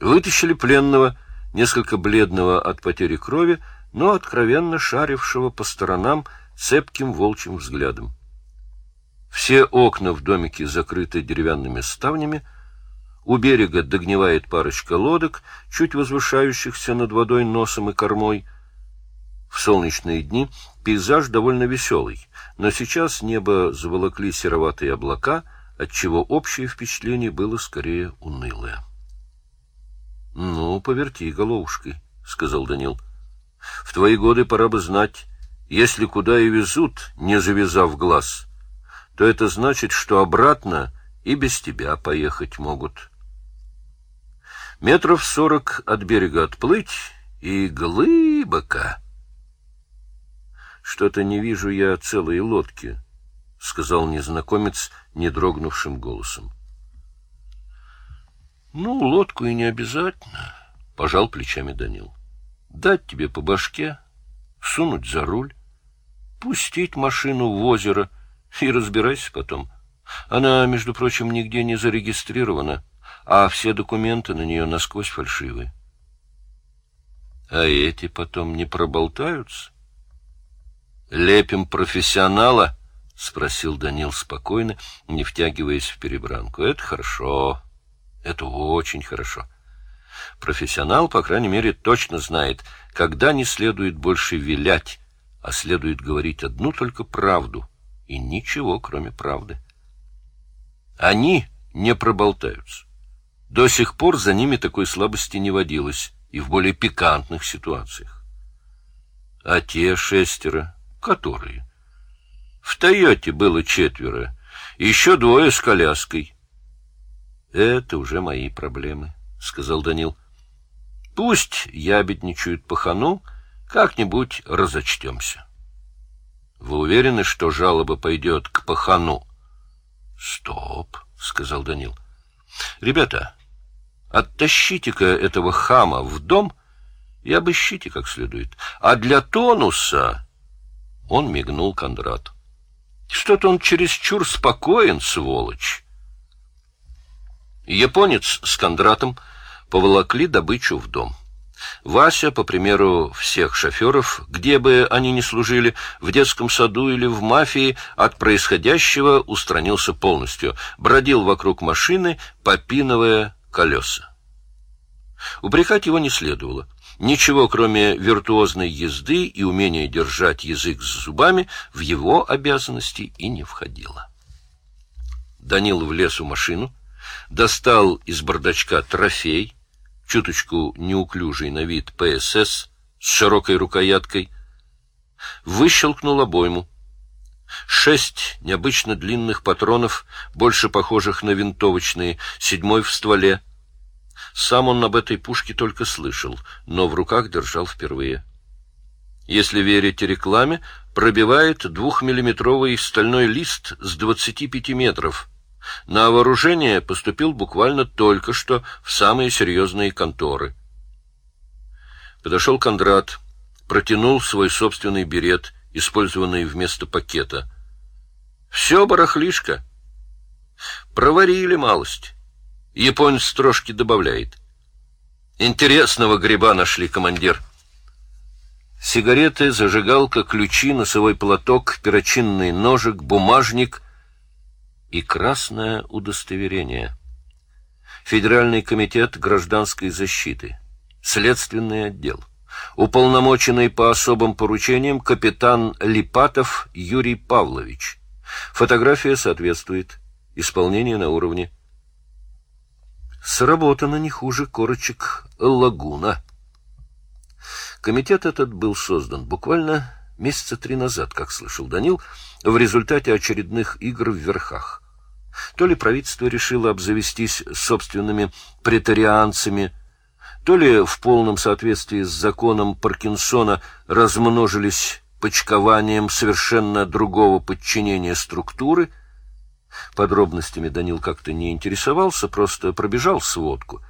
Вытащили пленного, несколько бледного от потери крови, но откровенно шарившего по сторонам цепким волчьим взглядом. Все окна в домике закрыты деревянными ставнями, у берега догнивает парочка лодок, чуть возвышающихся над водой носом и кормой. В солнечные дни пейзаж довольно веселый, но сейчас небо заволокли сероватые облака, отчего общее впечатление было скорее унылое. — Ну, поверти головушкой, — сказал Данил. — В твои годы пора бы знать, если куда и везут, не завязав глаз, то это значит, что обратно и без тебя поехать могут. Метров сорок от берега отплыть и глыбоко. Что-то не вижу я целой лодки, — сказал незнакомец недрогнувшим голосом. — Ну, лодку и не обязательно, — пожал плечами Данил. — Дать тебе по башке, сунуть за руль, пустить машину в озеро и разбирайся потом. Она, между прочим, нигде не зарегистрирована, а все документы на нее насквозь фальшивые. — А эти потом не проболтаются? Лепим профессионала? — спросил Данил спокойно, не втягиваясь в перебранку. — Это хорошо. Это очень хорошо. Профессионал, по крайней мере, точно знает, когда не следует больше вилять, а следует говорить одну только правду и ничего, кроме правды. Они не проболтаются. До сих пор за ними такой слабости не водилось и в более пикантных ситуациях. А те шестеро Которые? В Тойоте было четверо, еще двое с коляской. Это уже мои проблемы, сказал Данил. Пусть ябедничают пахану, как-нибудь разочтемся. Вы уверены, что жалоба пойдет к пахану? Стоп, сказал Данил. Ребята, оттащите-ка этого хама в дом и обыщите как следует. А для тонуса он мигнул Кондрату. Что-то он чересчур спокоен, сволочь. Японец с Кондратом поволокли добычу в дом. Вася, по примеру всех шоферов, где бы они ни служили, в детском саду или в мафии, от происходящего устранился полностью, бродил вокруг машины, попинывая колеса. Упрекать его не следовало. Ничего, кроме виртуозной езды и умения держать язык с зубами, в его обязанности и не входило. Данил влез в машину, достал из бардачка трофей, чуточку неуклюжий на вид ПСС с широкой рукояткой, выщелкнул обойму. Шесть необычно длинных патронов, больше похожих на винтовочные, седьмой в стволе — сам он об этой пушке только слышал, но в руках держал впервые. Если верить рекламе, пробивает двухмиллиметровый стальной лист с 25 метров. На вооружение поступил буквально только что в самые серьезные конторы. Подошел Кондрат, протянул свой собственный берет, использованный вместо пакета. Все барахлишко. Проварили малость. Японец строжки добавляет. Интересного гриба нашли, командир. Сигареты, зажигалка, ключи, носовой платок, перочинный ножик, бумажник и красное удостоверение. Федеральный комитет гражданской защиты. Следственный отдел. Уполномоченный по особым поручениям капитан Липатов Юрий Павлович. Фотография соответствует. Исполнение на уровне. Сработано не хуже корочек лагуна. Комитет этот был создан буквально месяца три назад, как слышал Данил, в результате очередных игр в верхах. То ли правительство решило обзавестись собственными претарианцами, то ли в полном соответствии с законом Паркинсона размножились почкованием совершенно другого подчинения структуры — Подробностями Данил как-то не интересовался, просто пробежал сводку.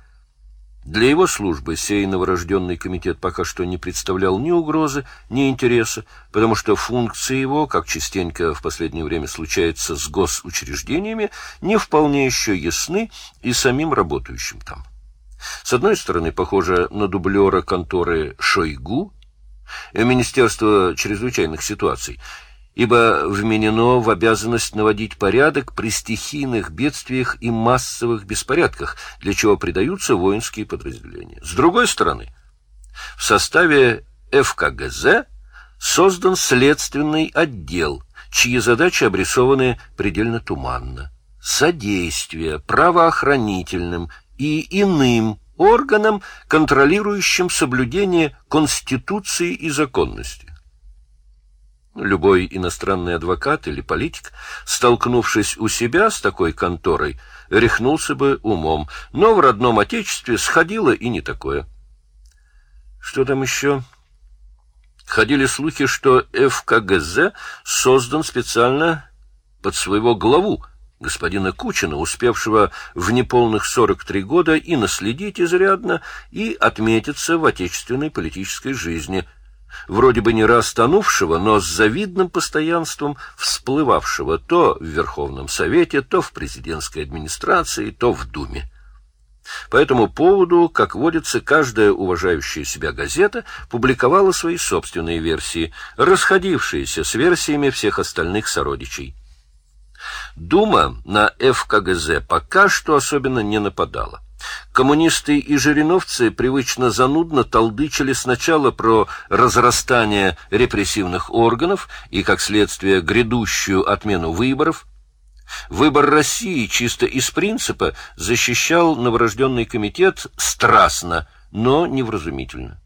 Для его службы сей новорожденный комитет пока что не представлял ни угрозы, ни интереса, потому что функции его, как частенько в последнее время случается с госучреждениями, не вполне еще ясны и самим работающим там. С одной стороны, похоже на дублера конторы Шойгу, Министерство чрезвычайных ситуаций, ибо вменено в обязанность наводить порядок при стихийных бедствиях и массовых беспорядках, для чего придаются воинские подразделения. С другой стороны, в составе ФКГЗ создан следственный отдел, чьи задачи обрисованы предельно туманно. Содействие правоохранительным и иным органам, контролирующим соблюдение Конституции и законности. Любой иностранный адвокат или политик, столкнувшись у себя с такой конторой, рехнулся бы умом, но в родном отечестве сходило и не такое. Что там еще? Ходили слухи, что ФКГЗ создан специально под своего главу, господина Кучина, успевшего в неполных 43 года и наследить изрядно, и отметиться в отечественной политической жизни – вроде бы не раз тонувшего, но с завидным постоянством всплывавшего то в Верховном Совете, то в президентской администрации, то в Думе. По этому поводу, как водится, каждая уважающая себя газета публиковала свои собственные версии, расходившиеся с версиями всех остальных сородичей. Дума на ФКГЗ пока что особенно не нападала. Коммунисты и жириновцы привычно занудно толдычили сначала про разрастание репрессивных органов и, как следствие, грядущую отмену выборов. Выбор России чисто из принципа защищал новорожденный комитет страстно, но невразумительно.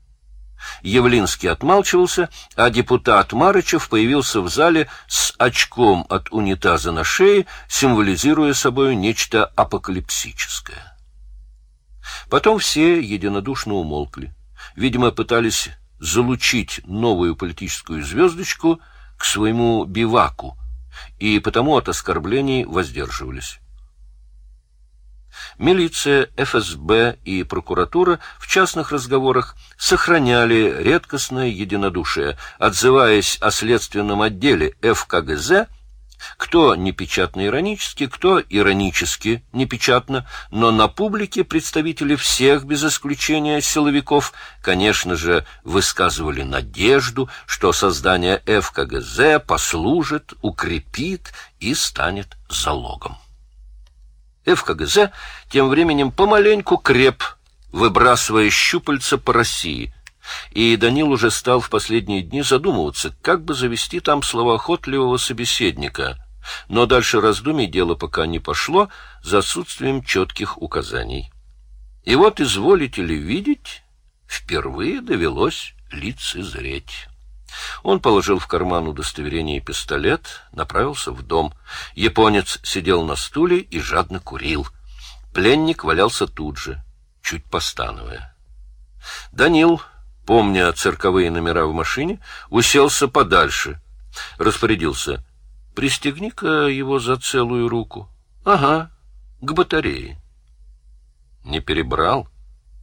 Явлинский отмалчивался, а депутат Марычев появился в зале с очком от унитаза на шее, символизируя собой нечто апокалипсическое. Потом все единодушно умолкли. Видимо, пытались залучить новую политическую звездочку к своему биваку, и потому от оскорблений воздерживались. Милиция, ФСБ и прокуратура в частных разговорах сохраняли редкостное единодушие, отзываясь о следственном отделе ФКГЗ кто непечатно иронически, кто иронически непечатно, но на публике представители всех, без исключения силовиков, конечно же, высказывали надежду, что создание ФКГЗ послужит, укрепит и станет залогом. ФКГЗ тем временем помаленьку креп, выбрасывая щупальца по России – и Данил уже стал в последние дни задумываться, как бы завести там словоохотливого собеседника. Но дальше раздумий дело пока не пошло, за отсутствием четких указаний. И вот, изволите ли видеть, впервые довелось лицезреть. Он положил в карман удостоверение и пистолет, направился в дом. Японец сидел на стуле и жадно курил. Пленник валялся тут же, чуть постановая. Данил помня цирковые номера в машине, уселся подальше. Распорядился. «Пристегни-ка его за целую руку». «Ага, к батарее». «Не перебрал?»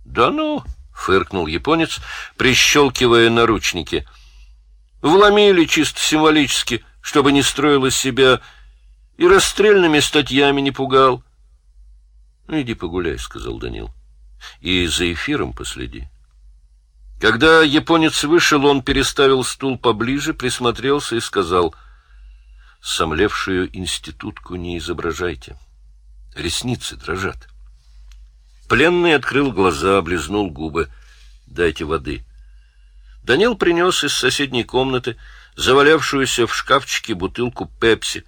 «Да ну!» — фыркнул японец, прищелкивая наручники. «Вломили чисто символически, чтобы не строил себя и расстрельными статьями не пугал». «Ну, иди погуляй», — сказал Данил. «И за эфиром последи». Когда японец вышел, он переставил стул поближе, присмотрелся и сказал, «Сомлевшую институтку не изображайте. Ресницы дрожат». Пленный открыл глаза, облизнул губы. «Дайте воды». Данил принес из соседней комнаты завалявшуюся в шкафчике бутылку пепси,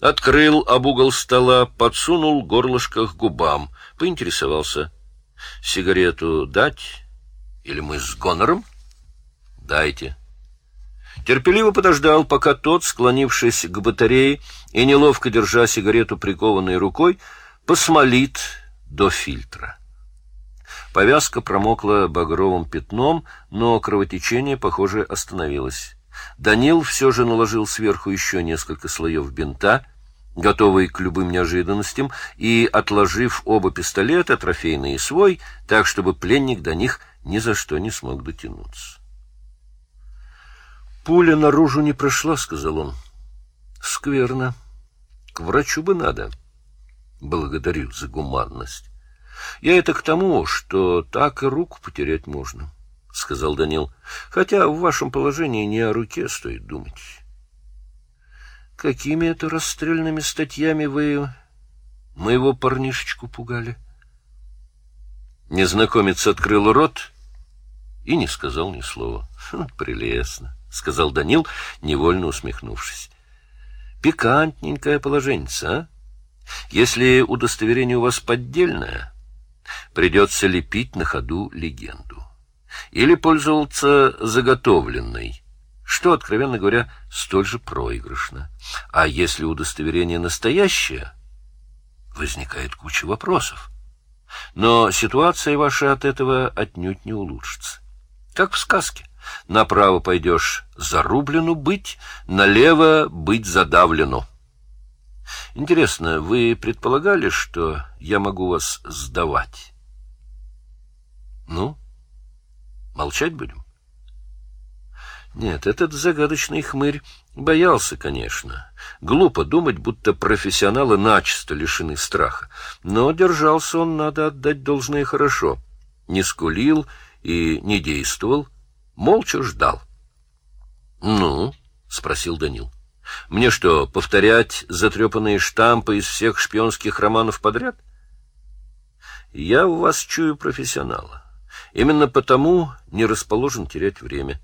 открыл об угол стола, подсунул горлышко к губам, поинтересовался. «Сигарету дать?» Или мы с гонором? Дайте. Терпеливо подождал, пока тот, склонившись к батарее и неловко держа сигарету прикованной рукой, посмолит до фильтра. Повязка промокла багровым пятном, но кровотечение, похоже, остановилось. Данил все же наложил сверху еще несколько слоев бинта, готовый к любым неожиданностям, и, отложив оба пистолета, трофейный и свой, так, чтобы пленник до них ни за что не смог дотянуться. «Пуля наружу не прошла», — сказал он. «Скверно. К врачу бы надо. Благодарю за гуманность. Я это к тому, что так и руку потерять можно, — сказал Данил. — Хотя в вашем положении не о руке стоит думать. — Какими это расстрельными статьями вы моего парнишечку пугали? Незнакомец открыл рот и не сказал ни слова. — Прелестно, — сказал Данил, невольно усмехнувшись. — Пикантненькое положение, а? Если удостоверение у вас поддельное, придется лепить на ходу легенду. Или пользоваться заготовленной, что, откровенно говоря, столь же проигрышно. А если удостоверение настоящее, возникает куча вопросов. Но ситуация ваша от этого отнюдь не улучшится. Как в сказке. Направо пойдешь зарублено быть, налево быть задавлено. Интересно, вы предполагали, что я могу вас сдавать? Ну, молчать будем? Нет, этот загадочный хмырь боялся, конечно. Глупо думать, будто профессионалы начисто лишены страха. Но держался он, надо отдать должное, хорошо. Не скулил и не действовал, молча ждал. — Ну? — спросил Данил. — Мне что, повторять затрепанные штампы из всех шпионских романов подряд? — Я в вас чую профессионала. Именно потому не расположен терять время.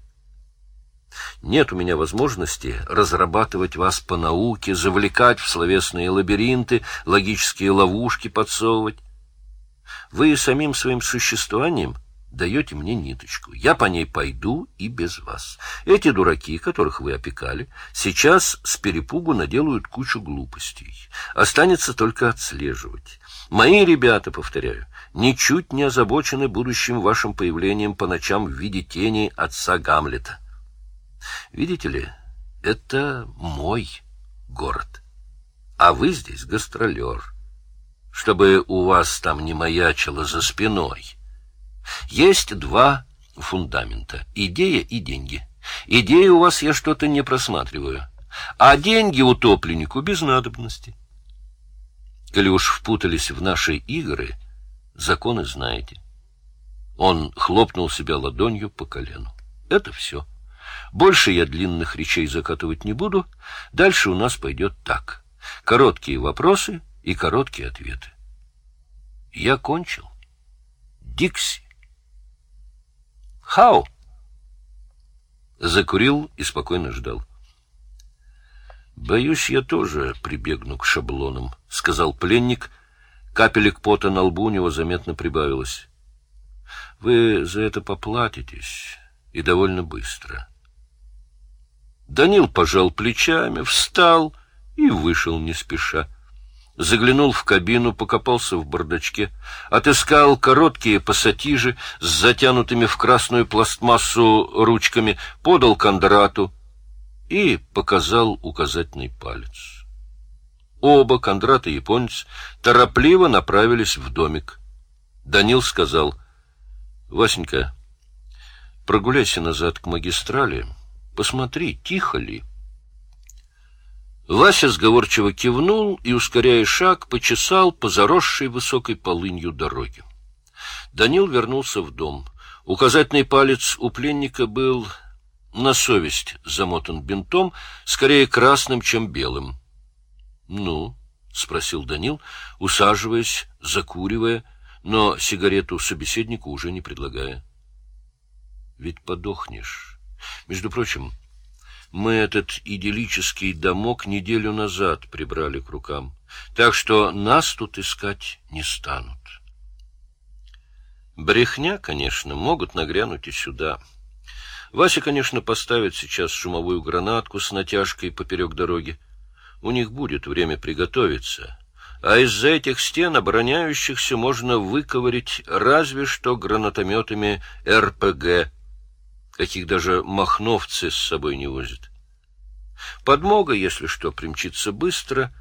Нет у меня возможности разрабатывать вас по науке, завлекать в словесные лабиринты, логические ловушки подсовывать. Вы самим своим существованием даете мне ниточку. Я по ней пойду и без вас. Эти дураки, которых вы опекали, сейчас с перепугу наделают кучу глупостей. Останется только отслеживать. Мои ребята, повторяю, ничуть не озабочены будущим вашим появлением по ночам в виде тени отца Гамлета. Видите ли, это мой город, а вы здесь гастролер, чтобы у вас там не маячило за спиной. Есть два фундамента — идея и деньги. Идеи у вас я что-то не просматриваю, а деньги утопленнику без надобности. Или уж впутались в наши игры, законы знаете. Он хлопнул себя ладонью по колену. Это все. Больше я длинных речей закатывать не буду. Дальше у нас пойдет так. Короткие вопросы и короткие ответы. Я кончил. Дикси. Хау! Закурил и спокойно ждал. «Боюсь, я тоже прибегну к шаблонам», — сказал пленник. Капелек пота на лбу у него заметно прибавилось. «Вы за это поплатитесь, и довольно быстро». Данил пожал плечами, встал и вышел не спеша. Заглянул в кабину, покопался в бардачке, отыскал короткие пассатижи с затянутыми в красную пластмассу ручками, подал Кондрату и показал указательный палец. Оба, Кондрат и японец, торопливо направились в домик. Данил сказал, — Васенька, прогуляйся назад к магистрали, посмотри, тихо ли. — Вася сговорчиво кивнул и, ускоряя шаг, почесал по заросшей высокой полынью дороге. Данил вернулся в дом. Указательный палец у пленника был на совесть замотан бинтом, скорее красным, чем белым. — Ну? — спросил Данил, усаживаясь, закуривая, но сигарету собеседнику уже не предлагая. — Ведь подохнешь. Между прочим, мы этот идиллический домок неделю назад прибрали к рукам, так что нас тут искать не станут. Брехня, конечно, могут нагрянуть и сюда. Вася, конечно, поставит сейчас шумовую гранатку с натяжкой поперек дороги. У них будет время приготовиться. А из-за этих стен обороняющихся можно выковырить разве что гранатометами РПГ каких даже махновцы с собой не возят. Подмога, если что, примчится быстро,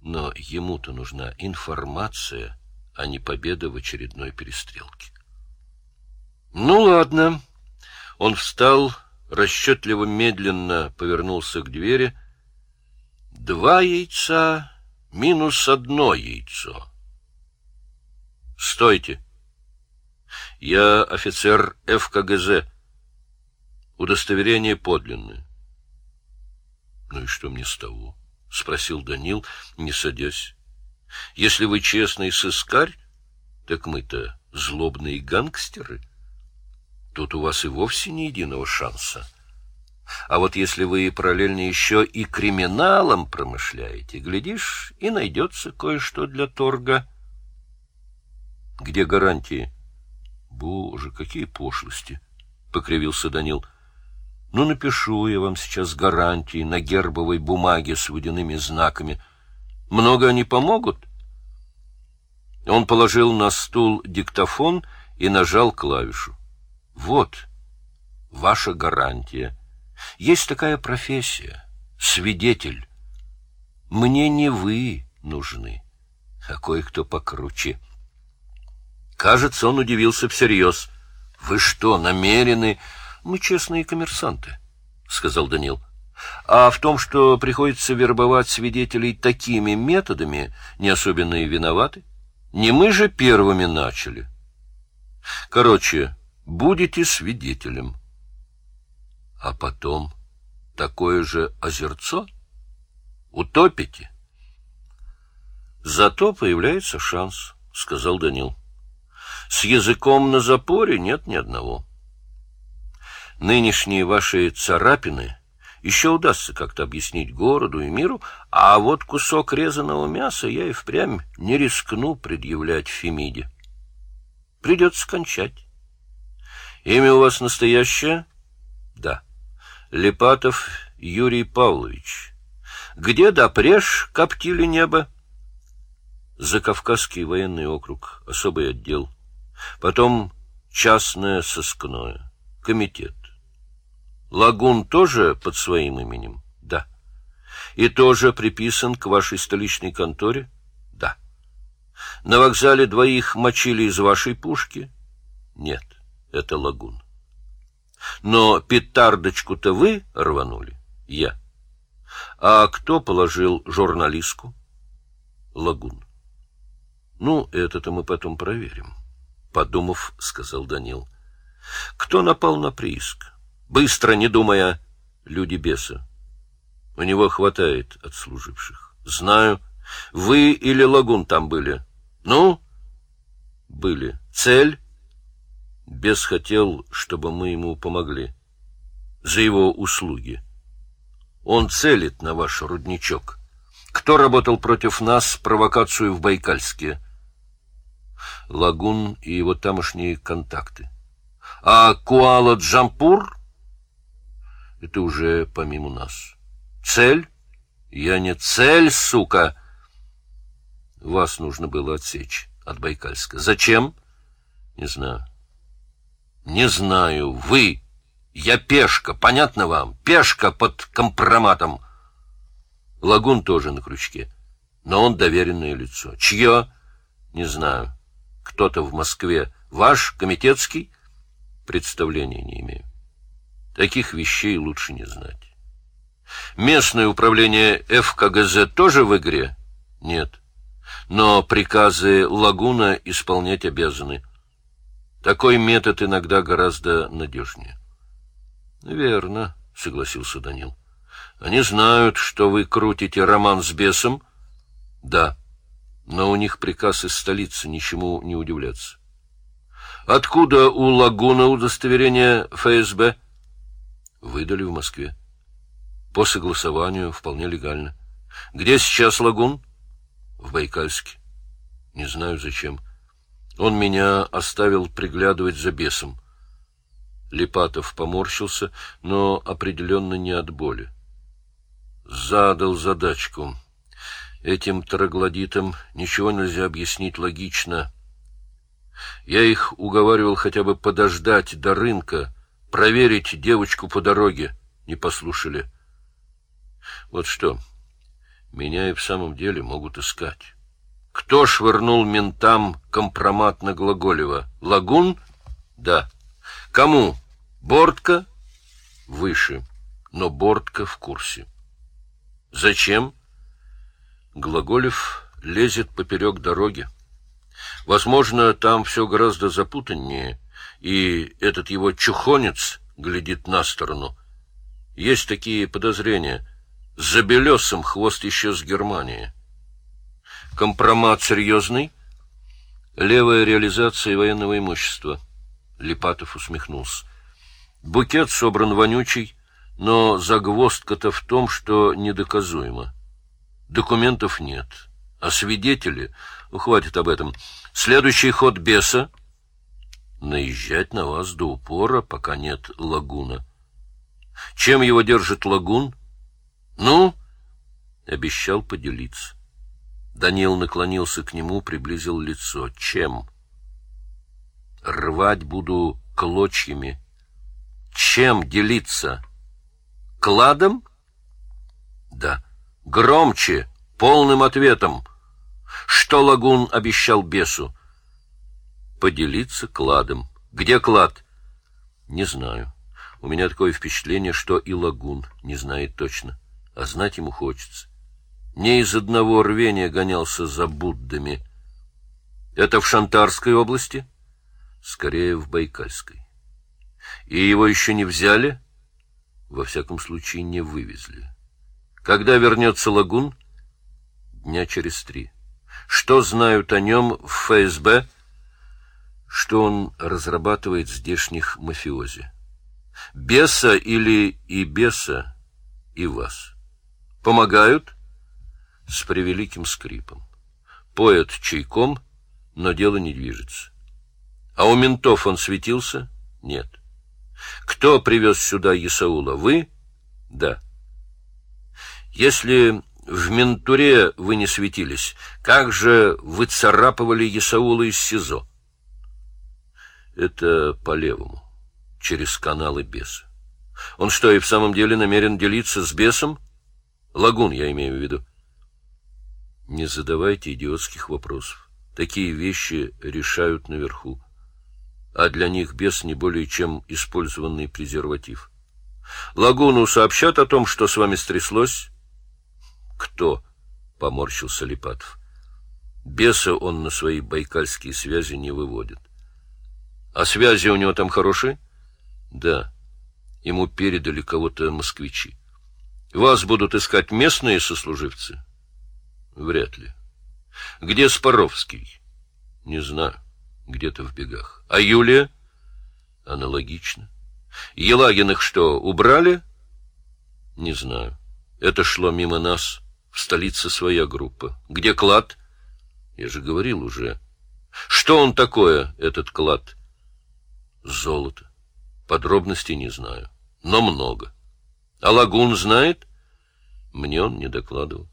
но ему-то нужна информация, а не победа в очередной перестрелке. Ну, ладно. Он встал, расчетливо медленно повернулся к двери. Два яйца минус одно яйцо. Стойте. Я офицер ФКГЗ. Удостоверение подлинное. Ну и что мне с того? Спросил Данил, не садясь. Если вы честный сыскарь, так мы-то злобные гангстеры. Тут у вас и вовсе ни единого шанса. А вот если вы параллельно еще и криминалом промышляете, глядишь, и найдется кое-что для торга. Где гарантии? Боже, какие пошлости! — покривился Данил. Ну, напишу я вам сейчас гарантии на гербовой бумаге с водяными знаками. Много они помогут? Он положил на стул диктофон и нажал клавишу. Вот ваша гарантия. Есть такая профессия — свидетель. Мне не вы нужны, а кое-кто покруче. Кажется, он удивился всерьез. — Вы что, намерены? — Мы честные коммерсанты, — сказал Данил. — А в том, что приходится вербовать свидетелей такими методами, не особенно и виноваты. Не мы же первыми начали. Короче, будете свидетелем. — а потом такое же озерцо? Утопите? Зато появляется шанс, — сказал Данил. С языком на запоре нет ни одного. Нынешние ваши царапины еще удастся как-то объяснить городу и миру, а вот кусок резаного мяса я и впрямь не рискну предъявлять Фемиде. Придется кончать. Имя у вас настоящее? Да. Липатов Юрий Павлович. Где допреж коптили небо? Закавказский военный округ, особый отдел. Потом частное сыскное, комитет. Лагун тоже под своим именем? Да. И тоже приписан к вашей столичной конторе? Да. На вокзале двоих мочили из вашей пушки? Нет, это лагун. Но петардочку-то вы рванули? Я. А кто положил журналистку? Лагун. Ну, это-то мы потом проверим. Подумав, сказал Данил. Кто напал на прииск? Быстро, не думая, люди беса. У него хватает отслуживших. Знаю. Вы или Лагун там были? Ну? Были. Цель? Бес хотел, чтобы мы ему помогли. За его услуги. Он целит на ваш рудничок. Кто работал против нас провокацию в Байкальске? Лагун и его тамошние контакты. А Куала-Джампур? Это уже помимо нас. Цель? Я не цель, сука! Вас нужно было отсечь от Байкальска. Зачем? Не знаю. Не знаю, вы. Я пешка, понятно вам? Пешка под компроматом. Лагун тоже на крючке, но он доверенное лицо. Чье? Не знаю. Кто-то в Москве. Ваш, комитетский? Представления не имею. Таких вещей лучше не знать. Местное управление ФКГЗ тоже в игре? Нет. Но приказы Лагуна исполнять обязаны. Такой метод иногда гораздо надежнее. — Верно, — согласился Данил. — Они знают, что вы крутите роман с бесом? — Да. Но у них приказ из столицы, ничему не удивляться. — Откуда у Лагуна удостоверение ФСБ? — Выдали в Москве. По согласованию вполне легально. — Где сейчас Лагун? — В Байкальске. — Не знаю, зачем. — он меня оставил приглядывать за бесом. Липатов поморщился, но определенно не от боли. Задал задачку. Этим троглодитам ничего нельзя объяснить логично. Я их уговаривал хотя бы подождать до рынка, проверить девочку по дороге. Не послушали. Вот что, меня и в самом деле могут искать. Кто швырнул ментам компромат на Глаголева? Лагун? Да. Кому? Бортка? Выше. Но Бортка в курсе. Зачем? Глаголев лезет поперек дороги. Возможно, там все гораздо запутаннее, и этот его чухонец глядит на сторону. Есть такие подозрения. За Белесом хвост еще с Германии. Компромат серьезный? Левая реализация военного имущества. Липатов усмехнулся. Букет собран вонючий, но загвоздка-то в том, что недоказуемо. Документов нет, а свидетели... Ну, хватит об этом. Следующий ход беса — наезжать на вас до упора, пока нет лагуна. Чем его держит лагун? Ну, обещал поделиться. Даниил наклонился к нему, приблизил лицо. Чем? Рвать буду клочьями. Чем делиться? Кладом? Да. Громче, полным ответом. Что Лагун обещал бесу? Поделиться кладом. Где клад? Не знаю. У меня такое впечатление, что и Лагун не знает точно, а знать ему хочется. Не из одного рвения гонялся за Буддами. Это в Шантарской области? Скорее, в Байкальской. И его еще не взяли? Во всяком случае, не вывезли. Когда вернется Лагун? Дня через три. Что знают о нем в ФСБ? Что он разрабатывает здешних мафиози? Беса или и беса, и вас. Помогают? С превеликим скрипом. Поет чайком, но дело не движется. А у ментов он светился? Нет. Кто привез сюда Исаула? Вы? Да. Если в ментуре вы не светились. Как же вы царапывали Исаула из СИЗО? Это по левому, через каналы беса. Он что, и в самом деле намерен делиться с бесом? Лагун, я имею в виду. Не задавайте идиотских вопросов. Такие вещи решают наверху. А для них бес не более чем использованный презерватив. Лагуну сообщат о том, что с вами стряслось, кто? поморщился Липатов. Беса он на свои байкальские связи не выводит. А связи у него там хорошие? Да. Ему передали кого-то москвичи. Вас будут искать местные сослуживцы? Вряд ли. Где Споровский? Не знаю. Где-то в бегах. А Юлия? Аналогично. Елагиных что, убрали? Не знаю. Это шло мимо нас. В столице своя группа. Где клад? Я же говорил уже. Что он такое, этот клад? Золото. Подробностей не знаю, но много. А лагун знает? Мне он не докладывал.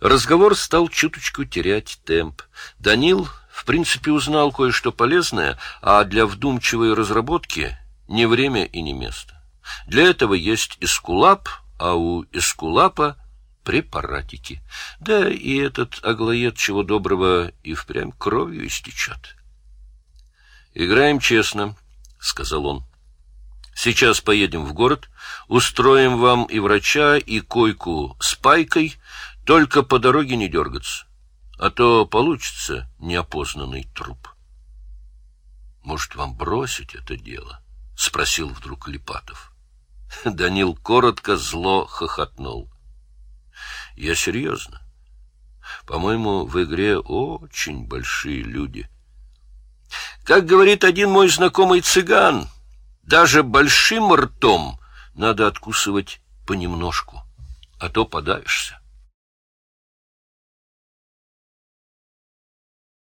Разговор стал чуточку терять темп. Данил, в принципе, узнал кое-что полезное, а для вдумчивой разработки не время и не место. Для этого есть эскулап, а у эскулапа препаратики. Да и этот аглоед чего доброго и впрямь кровью истечет. «Играем честно», — сказал он. «Сейчас поедем в город, устроим вам и врача, и койку с пайкой, только по дороге не дергаться, а то получится неопознанный труп». «Может, вам бросить это дело?» — спросил вдруг Липатов. Данил коротко зло хохотнул. Я серьезно. По-моему, в игре очень большие люди. Как говорит один мой знакомый цыган, даже большим ртом надо откусывать понемножку, а то подавишься.